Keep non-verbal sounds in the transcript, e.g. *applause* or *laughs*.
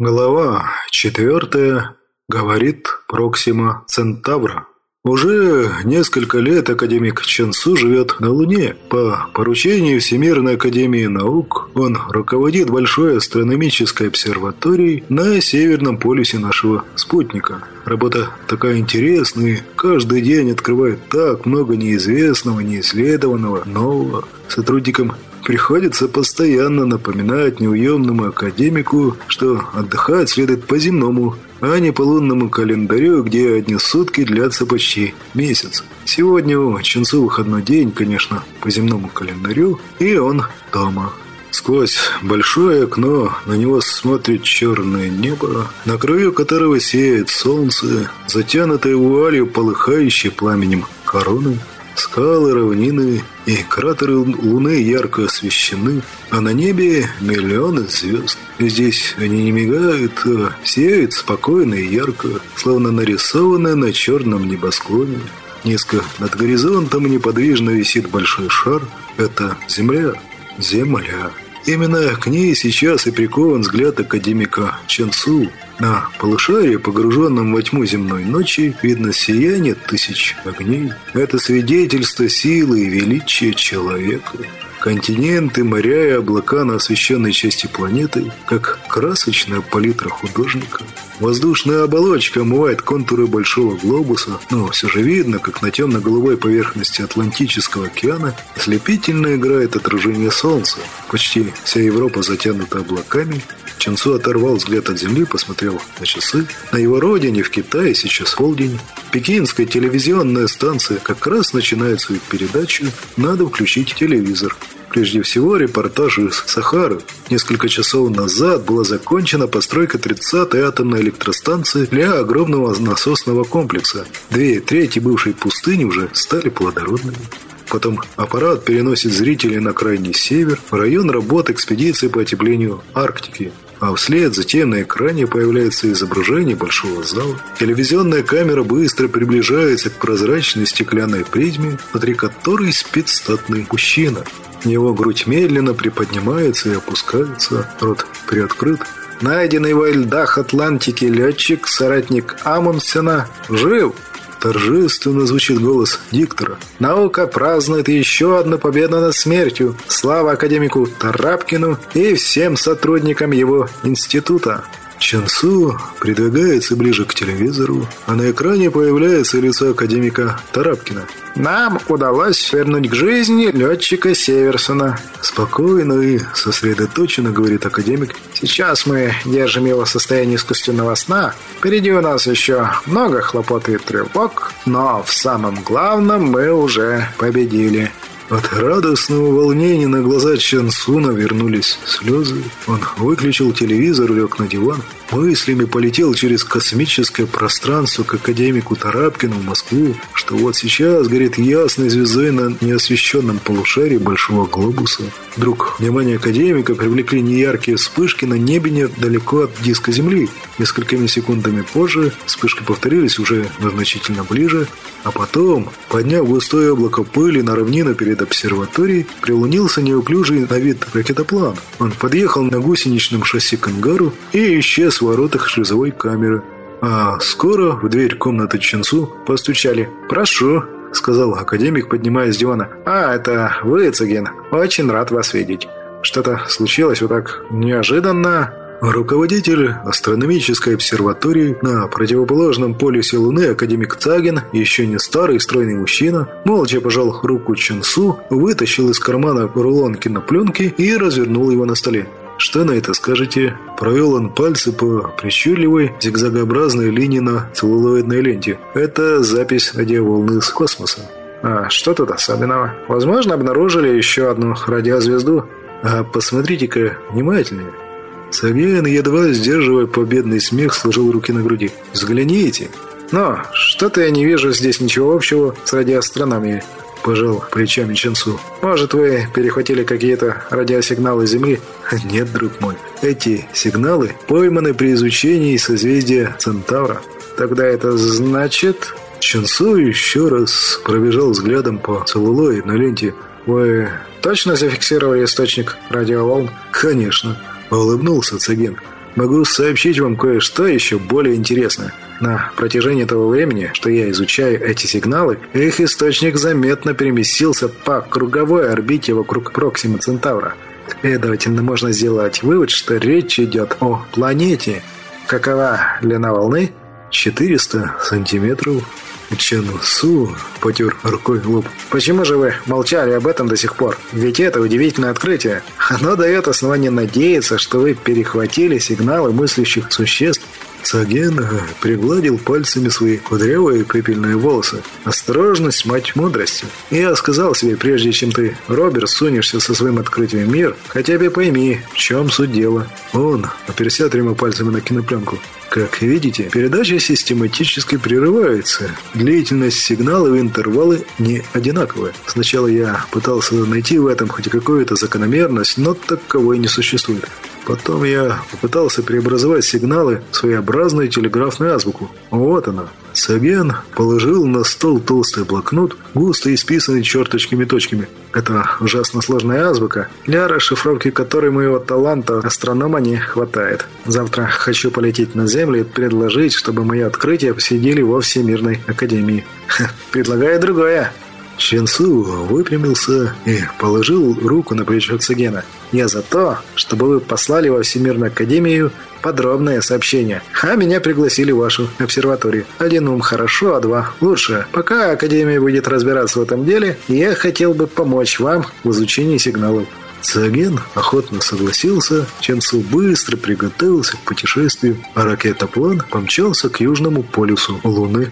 Глава четвертая. Говорит Проксима Центавра. Уже несколько лет академик Чансу живет на Луне. По поручению Всемирной Академии Наук он руководит большой астрономической обсерваторией на северном полюсе нашего спутника. Работа такая интересная, каждый день открывает так много неизвестного, неисследованного, нового. Сотрудникам Приходится постоянно напоминать неуемному академику, что отдыхать следует по земному, а не по лунному календарю, где одни сутки длятся почти месяц. Сегодня у Чунцу выходной день, конечно, по земному календарю, и он дома. Сквозь большое окно на него смотрит черное небо, на краю которого сеет солнце, затянутое вуалью полыхающей пламенем короны. Скалы, равнины и кратеры Луны ярко освещены, а на небе миллионы звезд. Здесь они не мигают, а сияют спокойно и ярко, словно нарисованные на черном небосклоне. Низко над горизонтом неподвижно висит большой шар. Это Земля. Земля. Именно к ней сейчас и прикован взгляд академика Ченсу. На полушарии, погруженном во тьму земной ночи, видно сияние тысяч огней. Это свидетельство силы и величия человека. Континенты, моря и облака на освещенной части планеты, как красочная палитра художника. Воздушная оболочка омывает контуры большого глобуса, но все же видно, как на темно-голубой поверхности Атлантического океана ослепительно играет отражение солнца. Почти вся Европа затянута облаками. Ченцу оторвал взгляд от земли, посмотрел на часы. На его родине, в Китае, сейчас полдень. Пекинская телевизионная станция как раз начинает свою передачу. Надо включить телевизор. Прежде всего, репортаж из Сахары. Несколько часов назад была закончена постройка 30-й атомной электростанции для огромного насосного комплекса. Две трети бывшей пустыни уже стали плодородными. Потом аппарат переносит зрителей на крайний север, в район работы экспедиции по отеплению Арктики. А вслед затем на экране появляется изображение большого зала. Телевизионная камера быстро приближается к прозрачной стеклянной призме, внутри которой спит статный мужчина. Его грудь медленно приподнимается и опускается, рот приоткрыт. Найденный во льдах Атлантики летчик, соратник Амундсена, жив. Торжественно звучит голос диктора. Наука празднует еще одну победу над смертью. Слава академику Тарапкину и всем сотрудникам его института. Чансу придвигается ближе к телевизору, а на экране появляется лицо академика Тарапкина. «Нам удалось вернуть к жизни летчика Северсона». Спокойно и сосредоточенно, говорит академик. «Сейчас мы держим его в состоянии искусственного сна. Впереди у нас еще много хлопот и тревог, но в самом главном мы уже победили». От радостного волнения на глаза Чансуна вернулись слезы. Он выключил телевизор, лег на диван, мыслями полетел через космическое пространство к академику Тарапкину в Москву, что вот сейчас горит ясной звездой на неосвещенном полушарии большого глобуса. Вдруг внимание академика привлекли неяркие вспышки на небе недалеко от диска Земли. Несколькими секундами позже вспышки повторились уже значительно ближе, а потом, подняв густое облако пыли на равнину перед обсерваторией, прилунился неуклюжий на вид ракетоплан. Он подъехал на гусеничном шасси к ангару и исчез в воротах шлюзовой камеры. А скоро в дверь комнаты Ченцу постучали. «Прошу», — сказал академик, поднимаясь с дивана. «А, это вы, Цыгин. Очень рад вас видеть. Что-то случилось вот так неожиданно?» Руководитель астрономической обсерватории на противоположном полюсе Луны академик Цагин, еще не старый стройный мужчина, молча пожал руку Ченсу, вытащил из кармана рулон кинопленки и развернул его на столе. «Что на это скажете?» Провел он пальцы по прищурливой зигзагообразной линии на целлулоидной ленте. «Это запись радиоволны с космоса». «А что тут особенного? Возможно, обнаружили еще одну радиозвезду. А посмотрите-ка внимательнее». Савьян, едва сдерживая победный смех, сложил руки на груди. «Взгляните!» «Но что-то я не вижу здесь ничего общего с радиоастрономией», – пожал плечами Ченсу. «Может, вы перехватили какие-то радиосигналы Земли?» *laughs* «Нет, друг мой. Эти сигналы пойманы при изучении созвездия Центавра. Тогда это значит...» Ченсу еще раз пробежал взглядом по целлулоидной ленте. «Вы точно зафиксировали источник радиоволн?» «Конечно». Улыбнулся Цагин. могу сообщить вам кое-что еще более интересное. На протяжении того времени, что я изучаю эти сигналы, их источник заметно переместился по круговой орбите вокруг Проксима Центавра. Следовательно, можно сделать вывод, что речь идет о планете. Какова длина волны? 400 сантиметров. Чен Су потер рукой лоб. «Почему же вы молчали об этом до сих пор? Ведь это удивительное открытие. Оно дает основание надеяться, что вы перехватили сигналы мыслящих существ Цаген пригладил пальцами свои кудрявые пепельные волосы. «Осторожность, мать мудрости!» «Я сказал себе, прежде чем ты, Роберт, сунешься со своим открытием в мир, хотя бы пойми, в чем суть дела». Он оперся тремя пальцами на кинопленку. Как видите, передача систематически прерывается. Длительность сигнала и интервалы не одинаковые. Сначала я пытался найти в этом хоть какую-то закономерность, но таковой не существует. Потом я попытался преобразовать сигналы в своеобразную телеграфную азбуку. Вот она. Саген положил на стол толстый блокнот, густо исписанный черточками-точками. Это ужасно сложная азбука, для расшифровки которой моего таланта астронома не хватает. Завтра хочу полететь на Землю и предложить, чтобы мои открытия посидели во Всемирной Академии. *laughs* Предлагаю другое. Ченсу выпрямился и положил руку на плечо Цигена. «Я за то, чтобы вы послали во Всемирную Академию подробное сообщение. А меня пригласили в вашу обсерваторию. Один ум хорошо, а два лучше. Пока Академия будет разбираться в этом деле, я хотел бы помочь вам в изучении сигналов». Цаген охотно согласился, Ченсу быстро приготовился к путешествию, а ракетоплан помчался к южному полюсу Луны.